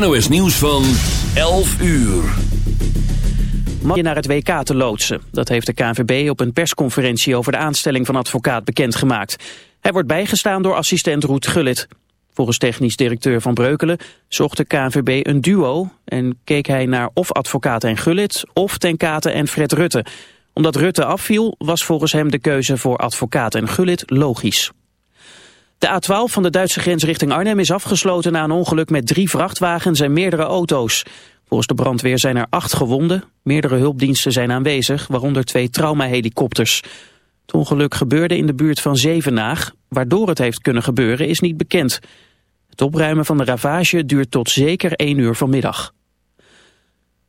NOS Nieuws van 11 uur. Je naar het WK te loodsen. Dat heeft de KNVB op een persconferentie over de aanstelling van advocaat bekendgemaakt. Hij wordt bijgestaan door assistent Roet Gullit. Volgens technisch directeur Van Breukelen zocht de KNVB een duo... en keek hij naar of advocaat en Gullit of Ten Kate en Fred Rutte. Omdat Rutte afviel was volgens hem de keuze voor advocaat en Gullit logisch. De A12 van de Duitse grens richting Arnhem is afgesloten na een ongeluk met drie vrachtwagens en meerdere auto's. Volgens de brandweer zijn er acht gewonden. Meerdere hulpdiensten zijn aanwezig, waaronder twee traumahelikopters. Het ongeluk gebeurde in de buurt van Zevenaag. Waardoor het heeft kunnen gebeuren is niet bekend. Het opruimen van de ravage duurt tot zeker 1 uur vanmiddag.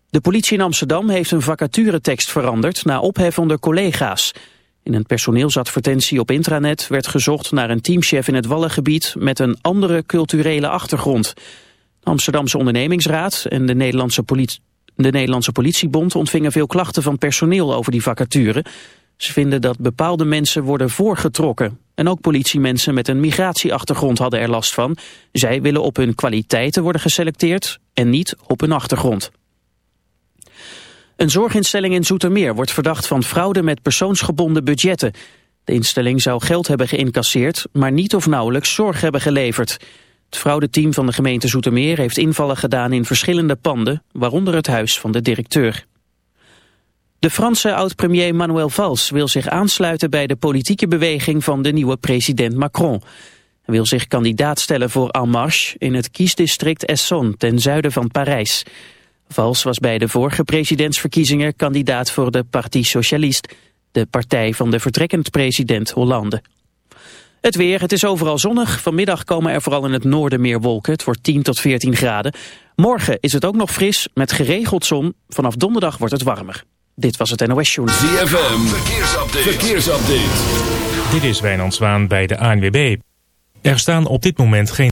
De politie in Amsterdam heeft een vacaturetekst veranderd na ophef onder collega's. In een personeelsadvertentie op intranet werd gezocht naar een teamchef in het Wallengebied met een andere culturele achtergrond. De Amsterdamse ondernemingsraad en de Nederlandse, de Nederlandse politiebond ontvingen veel klachten van personeel over die vacature. Ze vinden dat bepaalde mensen worden voorgetrokken. En ook politiemensen met een migratieachtergrond hadden er last van. Zij willen op hun kwaliteiten worden geselecteerd en niet op hun achtergrond. Een zorginstelling in Zoetermeer wordt verdacht van fraude met persoonsgebonden budgetten. De instelling zou geld hebben geïncasseerd, maar niet of nauwelijks zorg hebben geleverd. Het fraudeteam van de gemeente Zoetermeer heeft invallen gedaan in verschillende panden, waaronder het huis van de directeur. De Franse oud-premier Manuel Valls wil zich aansluiten bij de politieke beweging van de nieuwe president Macron. Hij wil zich kandidaat stellen voor En Marche in het kiesdistrict Essonne ten zuiden van Parijs. Vals was bij de vorige presidentsverkiezingen kandidaat voor de Parti Socialiste, de partij van de vertrekkend president Hollande. Het weer, het is overal zonnig. Vanmiddag komen er vooral in het noorden meer wolken. Het wordt 10 tot 14 graden. Morgen is het ook nog fris, met geregeld zon. Vanaf donderdag wordt het warmer. Dit was het NOS Journal. ZFM, verkeersupdate. verkeersupdate. Dit is Wijnand Zwaan bij de ANWB. Er staan op dit moment geen...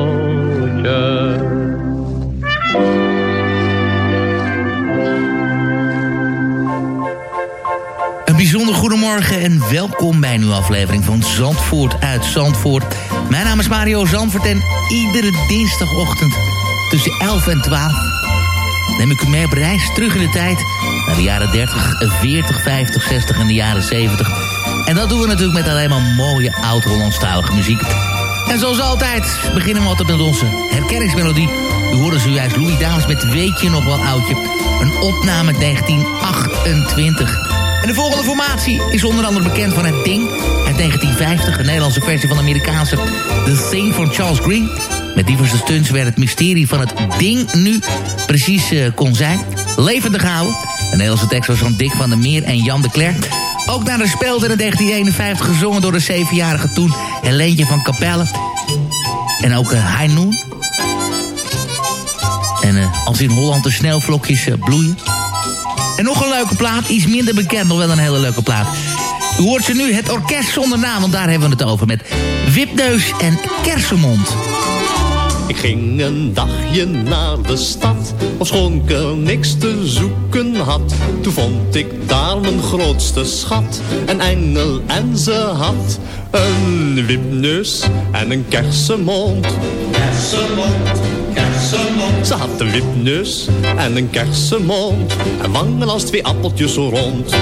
Goedemorgen en welkom bij een nieuwe aflevering van Zandvoort uit Zandvoort. Mijn naam is Mario Zandvoort en iedere dinsdagochtend tussen 11 en 12 neem ik u mee op reis terug in de tijd naar de jaren 30, 40, 50, 60 en de jaren 70. En dat doen we natuurlijk met alleen maar mooie oud-Hollandstalige muziek. En zoals altijd beginnen we altijd met onze herkenningsmelodie. U hoorde zojuist Louis Dames met Weet je nog wel oudje? Een opname 1928. En de volgende formatie is onder andere bekend van het Ding uit 1950. Een Nederlandse versie van de Amerikaanse The Thing van Charles Green. Met diverse stunts werd het mysterie van het Ding nu precies eh, kon zijn. Levendig houden. De Nederlandse tekst was van Dick van der Meer en Jan de Klerk. Ook naar de speelde in 1951 gezongen door de zevenjarige toen Helentje van Capelle. En ook uh, Noen. En eh, als in Holland de sneeuwvlokjes eh, bloeien. En nog een leuke plaat, iets minder bekend, nog wel een hele leuke plaat. U hoort ze nu, het orkest zonder naam, want daar hebben we het over. Met Wipneus en Kersenmond. Ik ging een dagje naar de stad, ofschoon ik er niks te zoeken had. Toen vond ik daar mijn grootste schat, een engel en ze had een wipneus en een kersenmond. Kersenmond, kersenmond. Ze had een wipneus en een kersenmond en wangen als twee appeltjes zo rond.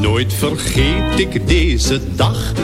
Nooit vergeet ik deze dag.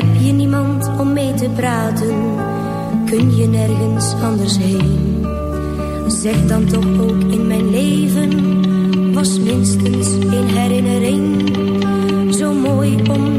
Heb je niemand om mee te praten? Kun je nergens anders heen? Zeg dan toch ook in mijn leven was minstens een herinnering. Zo mooi om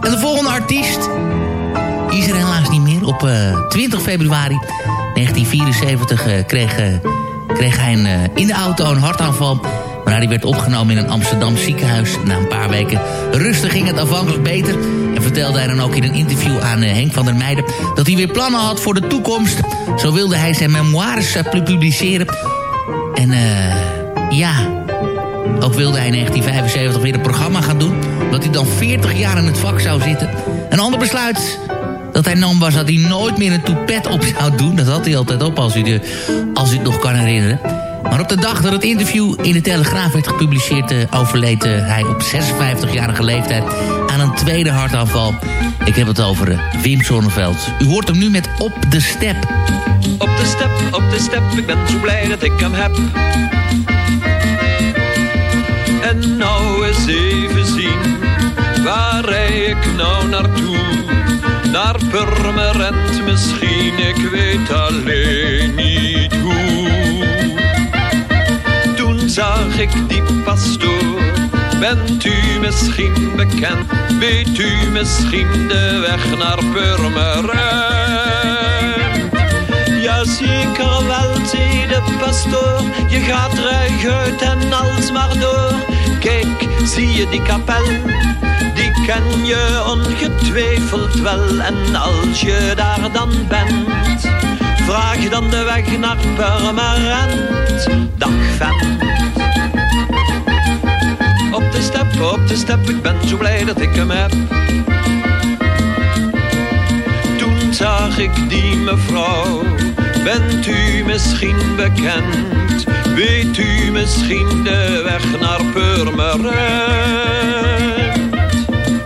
En de volgende artiest is er helaas niet meer. Op eh, 20 februari 1974 eh, kreeg, eh, kreeg hij eh, in de auto een hartaanval. Maar hij werd opgenomen in een Amsterdam ziekenhuis. Na een paar weken rustig ging het afhankelijk beter. En vertelde hij dan ook in een interview aan eh, Henk van der Meijden... dat hij weer plannen had voor de toekomst. Zo wilde hij zijn memoires eh, pu- publiceren. En eh ja, ook wilde hij in 1975 weer een programma gaan doen. Omdat hij dan 40 jaar in het vak zou zitten. Een ander besluit dat hij nam was dat hij nooit meer een toepet op zou doen. Dat had hij altijd op als u, de, als u het nog kan herinneren. Maar op de dag dat het interview in de Telegraaf werd gepubliceerd... eh, overleed eh, hij op 56-jarige leeftijd aan een tweede hartaanval. Ik heb het over eh, Wim Sonneveld. U hoort hem nu met Op de Step. Op de step, op de step, ik ben zo blij dat ik hem heb. En nou eens even zien, waar rij ik nou naartoe? Naar Purmerend misschien, ik weet alleen niet hoe. Toen zag ik die pastoor, bent u misschien bekend? Weet u misschien de weg naar Purmerend? Zeker wel, zei de pastoor. Je gaat ruig en als maar door. Kijk, zie je die kapel? Die ken je ongetwijfeld wel. En als je daar dan bent, vraag dan de weg naar Purmerend. Dag vent. Op de step, op de step, ik ben zo blij dat ik hem heb. Zag ik die mevrouw, bent u misschien bekend? Weet u misschien de weg naar Purmerend?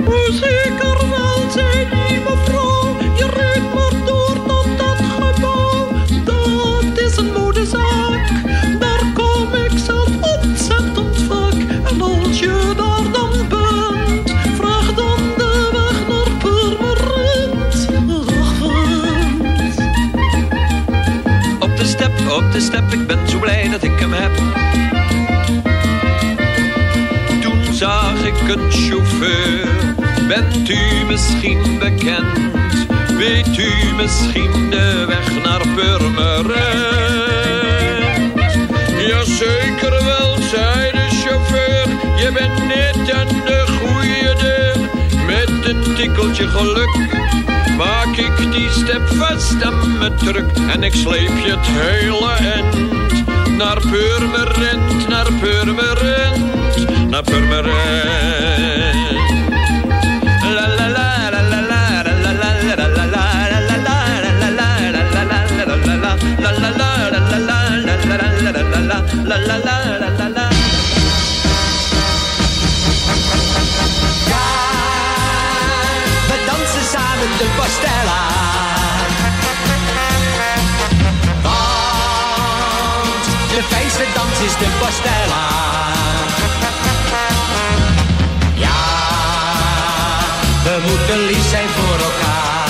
Hoe zeker wel, zei de ik ben zo blij dat ik hem heb. Toen zag ik een chauffeur, bent u misschien bekend? Weet u misschien de weg naar Purmerend? Jazeker wel, zei de chauffeur, je bent net aan de goede deur. Met een tikkeltje geluk maak ik die step vast aan me druk en ik sleep je het hele end naar Purmerend, naar Purmerend. Donna Purmerend. La la la la la la la la la la la la la la We is de pastella. Ja, we moeten lief zijn voor elkaar.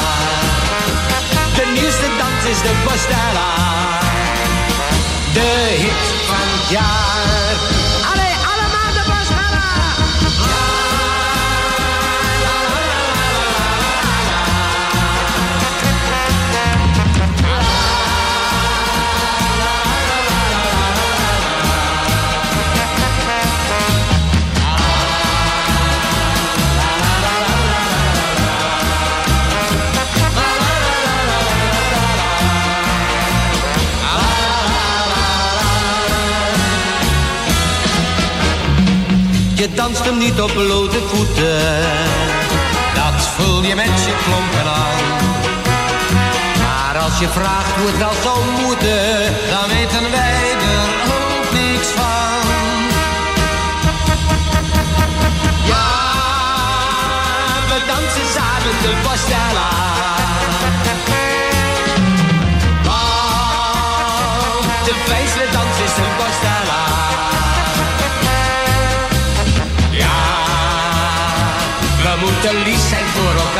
De nieuwste dans is de pastella. De hit van het jaar. Danst hem niet op blote voeten. Dat voel je met je klompen aan. Maar als je vraagt hoe het wel zou moeten, dan weten wij er ook niks van. Ja, we dansen samen de pastella. Want de fijnste dans is de pastella. Moeten lief zijn voor.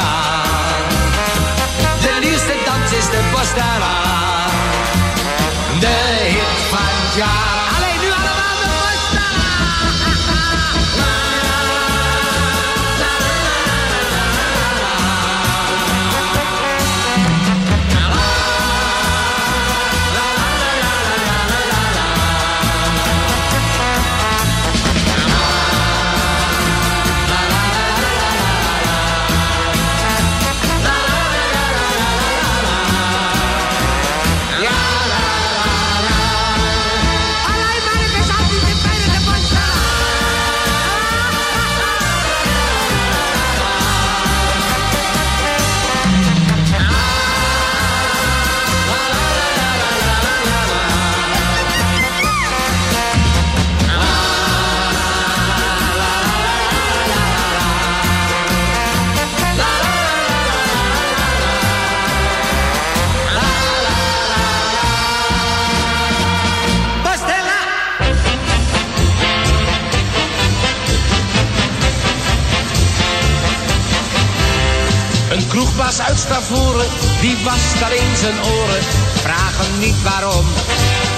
Die was daar in zijn oren. Vraag hem niet waarom,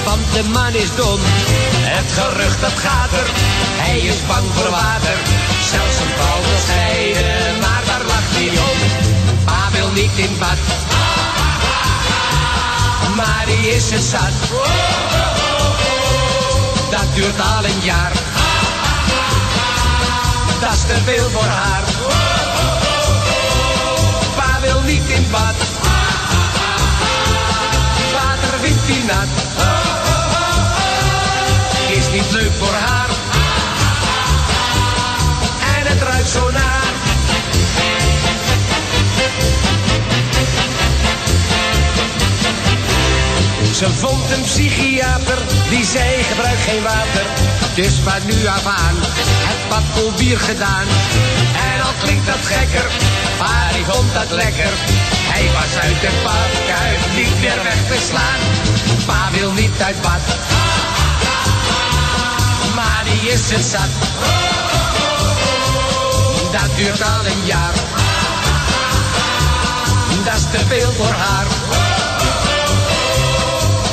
want de man is dom. Het gerucht dat gaat er, hij is bang voor water. Zelfs een vrouw wil maar daar lacht hij om. Pa wil niet in bad, maar die is het zat. Dat duurt al een jaar, dat is te veel voor haar. Niet in bad. Water vindt hij nat. Is niet leuk voor haar. En het ruikt zo naar. Ze vond een psychiater die zei gebruik geen water. Dus van nu af aan het bad vol bier gedaan. En al klinkt dat gekker, maar hij vond dat lekker. Hij was uit de badkuip niet meer weg te slaan. Pa wil niet uit bad, maar die is het zat. Dat duurt al een jaar, dat is te veel voor haar.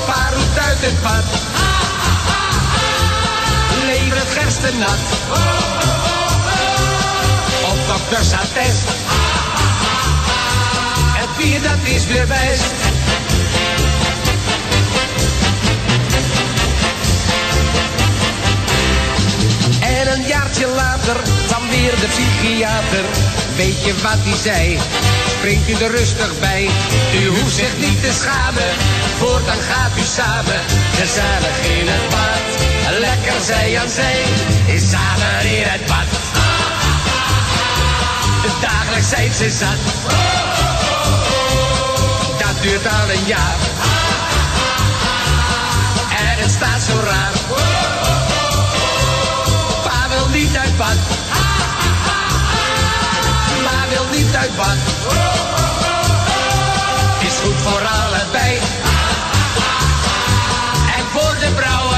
Pa roept uit het bad, lever het gersten nat. Op doktersattest, het bier dat is weer best. En een jaartje later kwam weer de psychiater. Weet je wat hij zei? Springt u er rustig bij. U hoeft zich niet te schamen. Voortaan gaat u samen gezellig in het bad. Lekker zij aan zij, is samen in het bad. Dagelijks zijn ze zat. Dat duurt al een jaar. En het staat zo raar. Pa wil niet uit bad. Ma wil niet uit bad. Is goed voor allebei. En voor de brouwerij.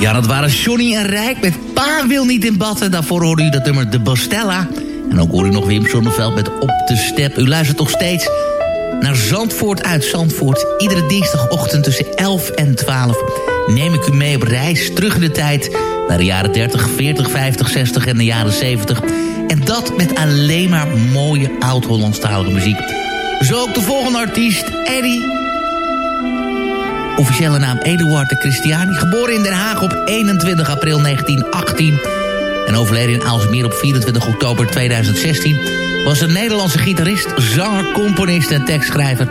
Ja, dat waren Johnny en Rijk met Pa wil niet in bad. En daarvoor hoorde u dat nummer De Bastella. En ook hoor u nog Wim Sonneveld met Op de Step. U luistert nog steeds naar Zandvoort uit Zandvoort. Iedere dinsdagochtend tussen 11 en 12 neem ik u mee op reis terug in de tijd... naar de jaren 30, 40, 50, 60 en de jaren 70. En dat met alleen maar mooie oud-Hollandstalige muziek. Zo ook de volgende artiest, Eddie Officiële naam Eduard de Christiani. Geboren in Den Haag op 21 april 1918. En overleden in Aalsmeer op 24 oktober 2016. Was een Nederlandse gitarist, zanger, componist en tekstschrijver.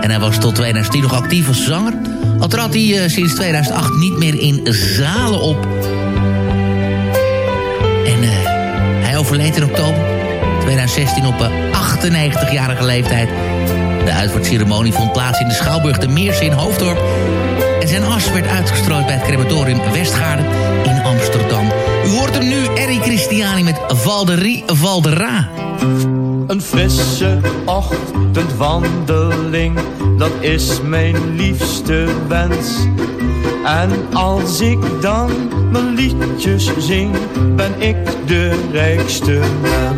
En hij was tot 2010 nog actief als zanger. Al trad hij uh, sinds 2008 niet meer in zalen op. En uh, hij overleed in oktober 2016 op uh, 98-jarige leeftijd. De uitvaartceremonie vond plaats in de Schouwburg de Meersen in Hoofddorp. En zijn as werd uitgestrooid bij het crematorium Westgaarden in Amsterdam. U hoort hem nu, Eric Christiani met Valderie Valdera. Een frisse ochtendwandeling, dat is mijn liefste wens. En als ik dan mijn liedjes zing, ben ik de rijkste mens.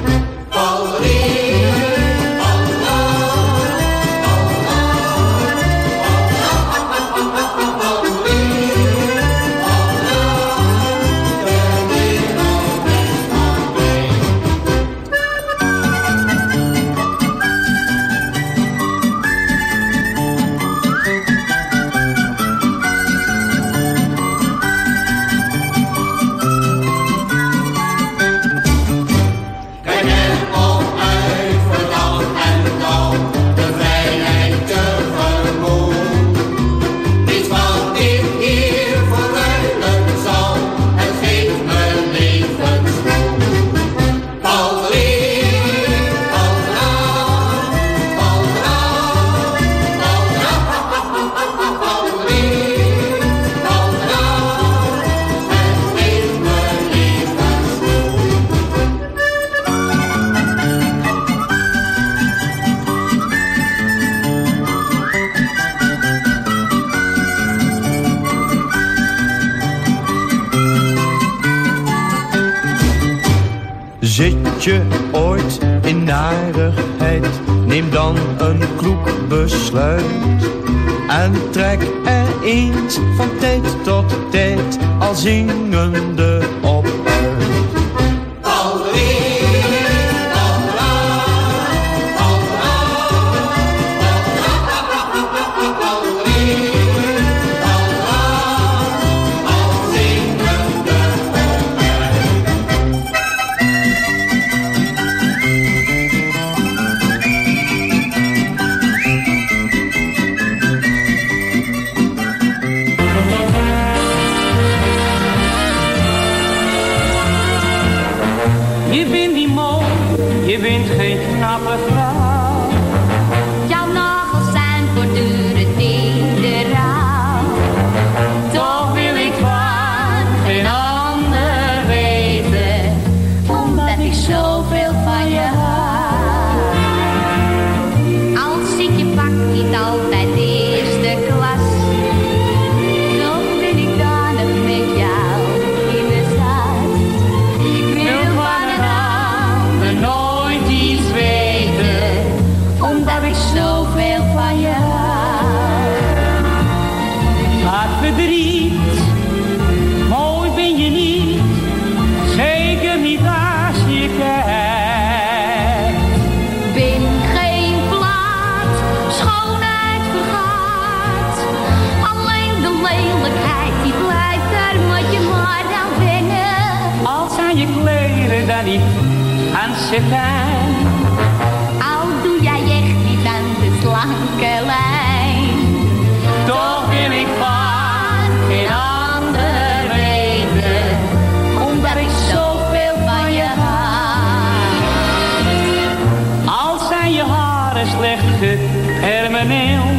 É veneno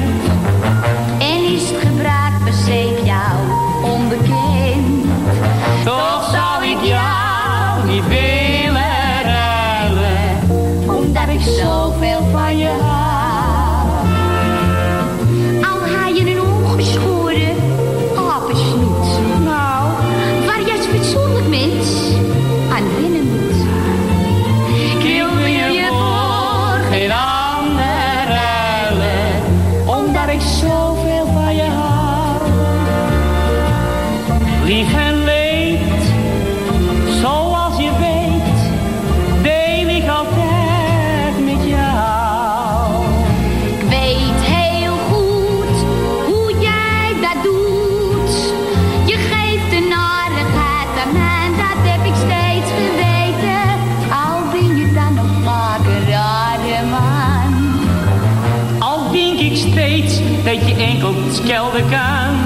kan,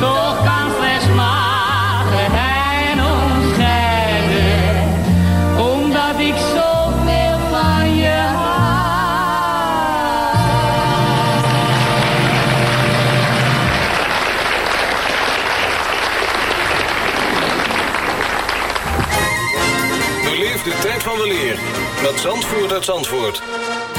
toch kan slechts maar geheim ons scheiden, omdat ik zoveel van je hou. Beleef de tijd van weleer met Zandvoort uit Zandvoort.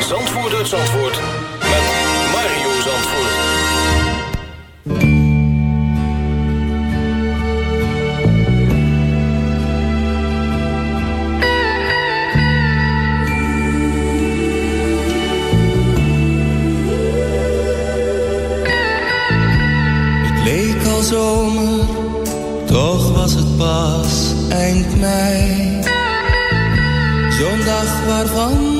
Zandvoort uit met Mario Zandvoort. Het leek al zomer, toch was het pas eind mei. Zo'n dag waarvan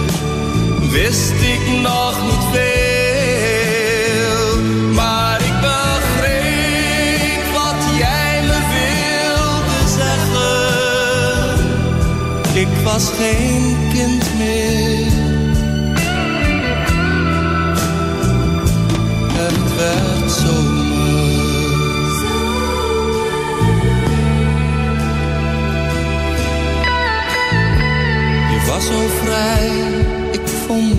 wist ik nog niet veel. Maar ik begreep wat jij me wilde zeggen. ik was geen kind meer. Het werd zomer. Je was zo vrij,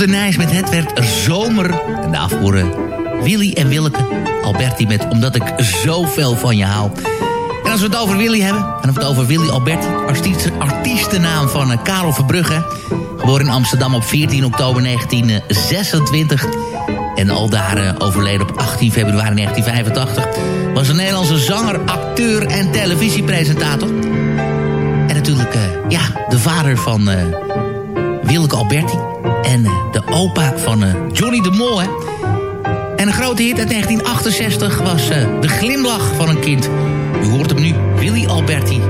De Nijs met Het werd zomer. En daarvoor eh, Willy en Willeke. Alberti met Omdat ik zoveel van je hou. En als we het over Willy hebben, hebben we het over Willy Alberti. Artiest, artiestennaam van eh, Karel Verbrugge. Geboren in Amsterdam op 14 oktober 1926. En al daar eh, overleden op 18 februari 1985. Was een Nederlandse zanger, acteur en televisiepresentator. En natuurlijk, ja, de vader van Willeke Alberti. En eh, de opa van eh, Johnny de Mol, hè. En een grote hit uit 1968 was eh, De Glimlach van een Kind. U hoort hem nu, Willy Alberti.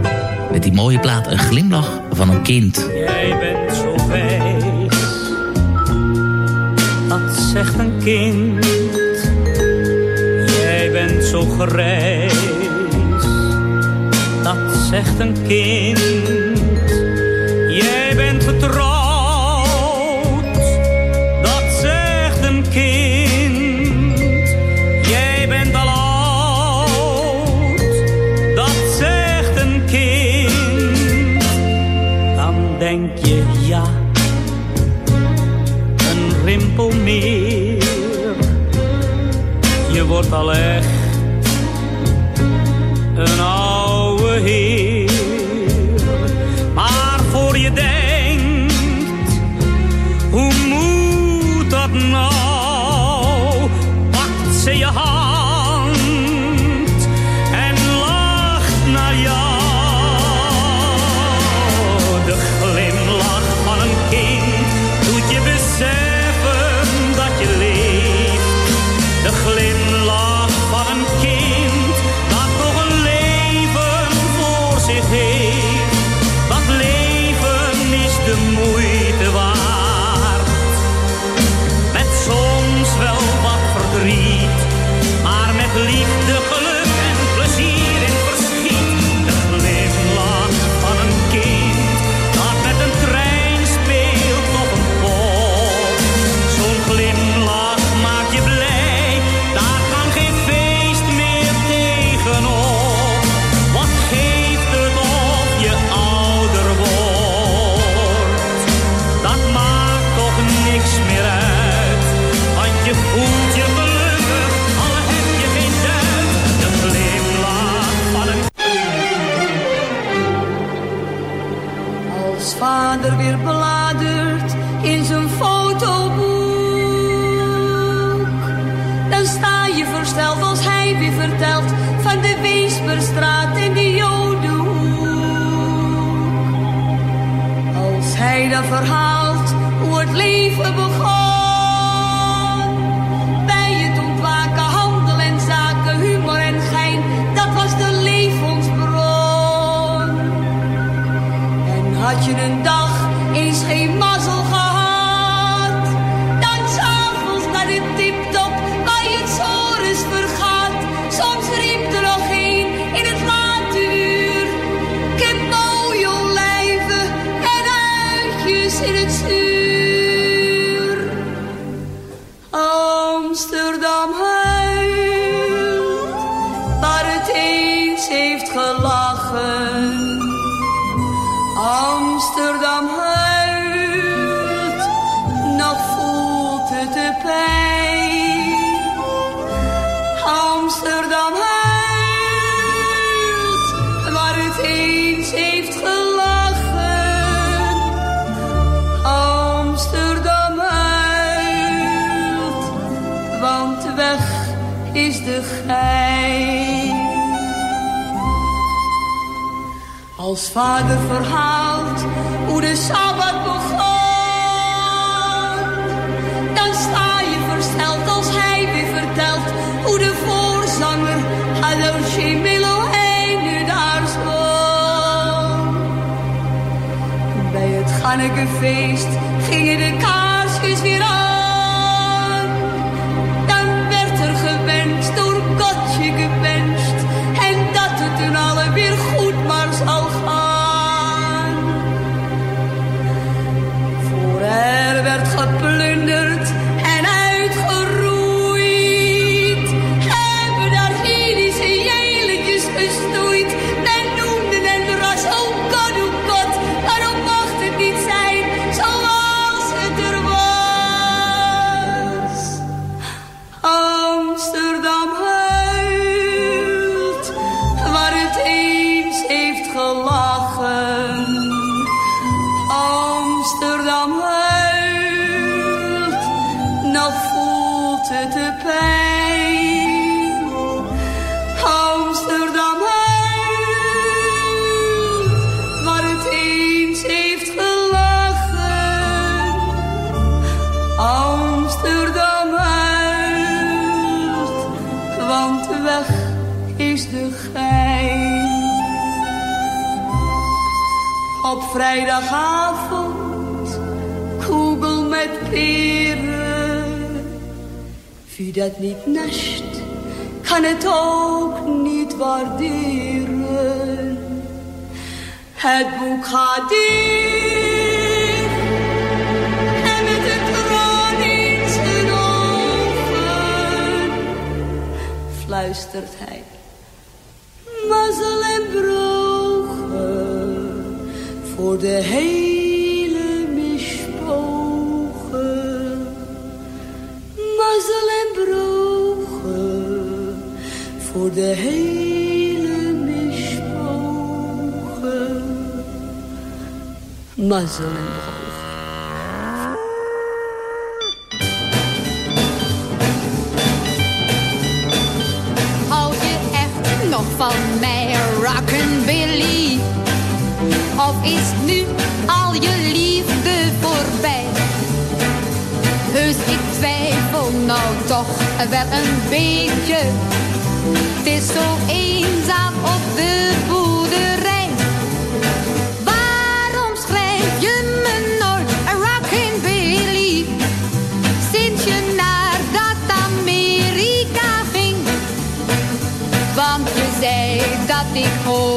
Met die mooie plaat Een Glimlach van een Kind. Jij bent zo wijs, dat zegt een kind. Jij bent zo grijs, dat zegt een kind. Rimpel meer. Je wordt al echt verhaalt hoe het leven begon. Bij het ontwaken, handel en zaken, humor en gein, dat was de levensbron. En had je een dag Als vader verhaalt hoe de Sabbat begon, dan sta je versteld als hij weer vertelt hoe de voorzanger Halosje Melohein nu daar stond. Bij het Gannekefeest gingen de kaarsjes weer af. fluistert hij. Mazzel en brogen voor de hele mispogen. Mazzel en brogen voor de hele mispogen. Mazzel wel een beetje. Het is zo eenzaam op de boerderij. Waarom schrijf je me nooit een rockin' Billy? Sinds je naar dat Amerika ging. Want je zei dat ik hoor.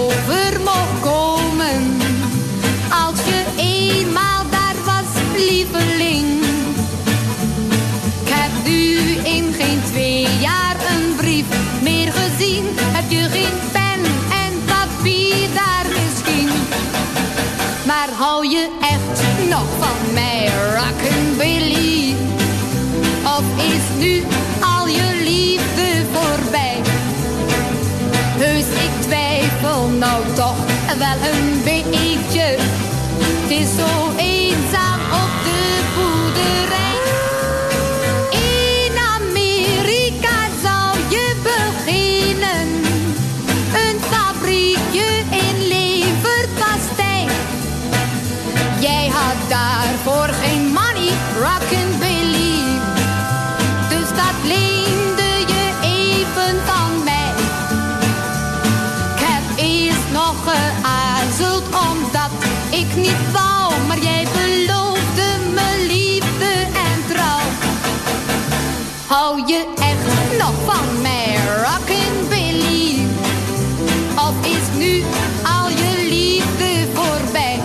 wel een beetje. Het is zo eenzaam op de boerderij. In Amerika zou je beginnen. Een fabriekje in leverpastei. Jij had daarvoor maar jij beloofde me liefde en trouw. Hou je echt nog van mij, rockabilly? Of is nu al je liefde voorbij?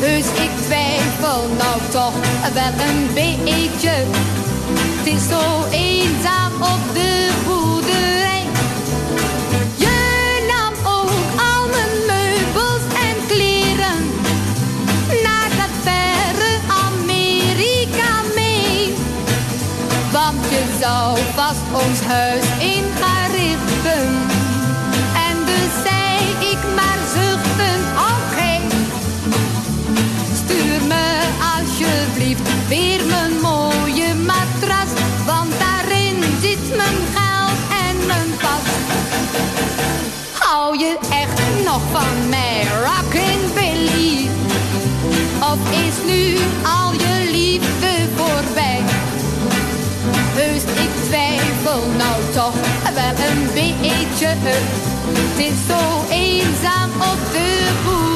Dus ik twijfel nou toch wel een beetje. Het is zo ons huis in gaan richten. En dus zei ik maar zuchtend, oké. Stuur me alsjeblieft weer mijn mooie matras. Want daarin zit mijn geld en mijn pas. Hou je echt nog van mij, rockabilly? Of is nu al je twijfel nou toch wel een beetje. Het is zo eenzaam op de boerderij.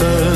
water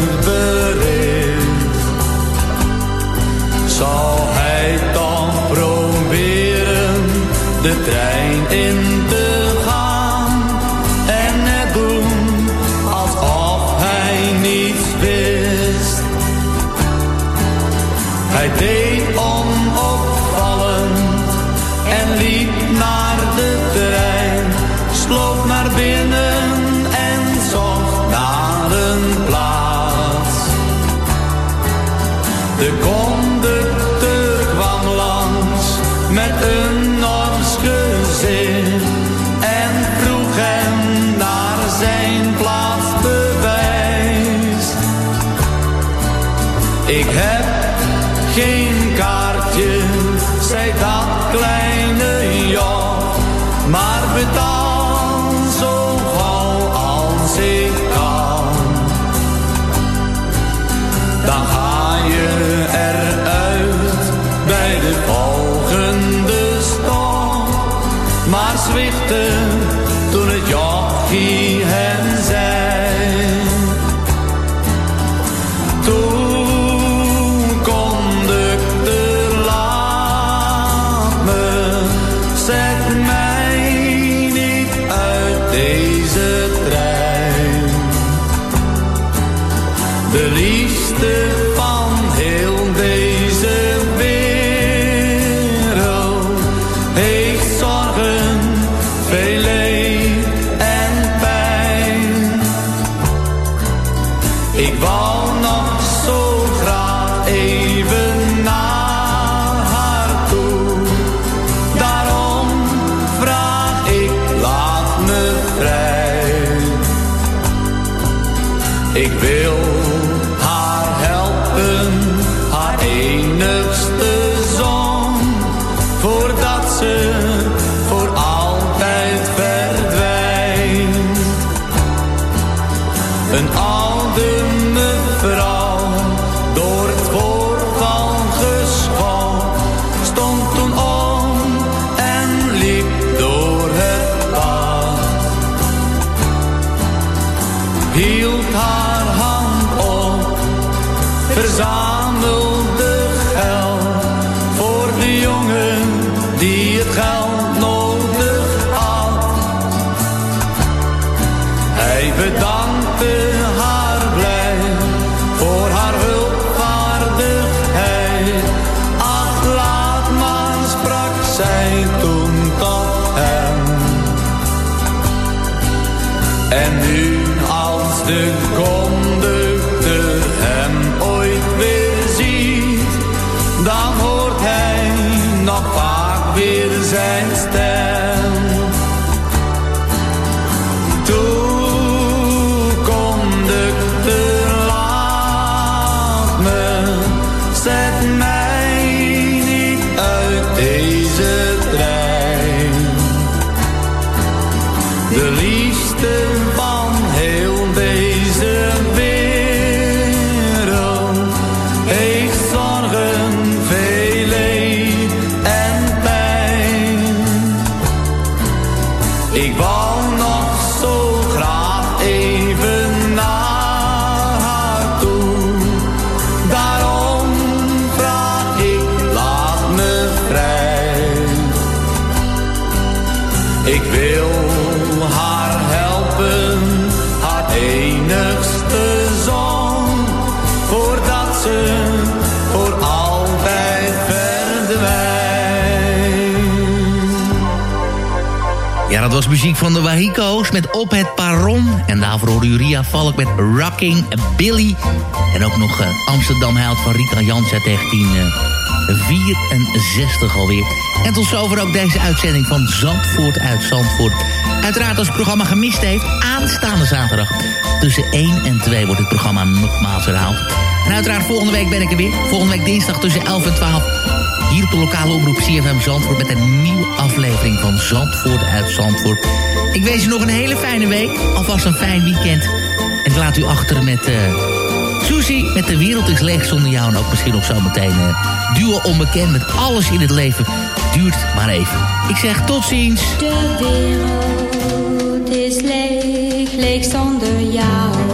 muziek van de Wahiko's met Op het Paron. En daarvoor hoorde Valk met Rocking Billy. En ook nog eh, Amsterdam Held van Rita Jans uit 1964 alweer. En tot zover ook deze uitzending van Zandvoort uit Zandvoort. Uiteraard als het programma gemist heeft, aanstaande zaterdag. Tussen 1 en 2 wordt het programma nogmaals herhaald. En uiteraard volgende week ben ik er weer. Volgende week dinsdag tussen 11 en 12 hier op de lokale omroep CFM Zandvoort... met een nieuwe aflevering van Zandvoort uit Zandvoort. Ik wens u nog een hele fijne week. Alvast een fijn weekend. En ik laat u achter met uh, Susie met De Wereld is Leeg Zonder Jou. En ook misschien nog zometeen uh, Duo Onbekend met Alles in het Leven. Duurt maar even. Ik zeg tot ziens. De wereld is leeg, leeg zonder jou.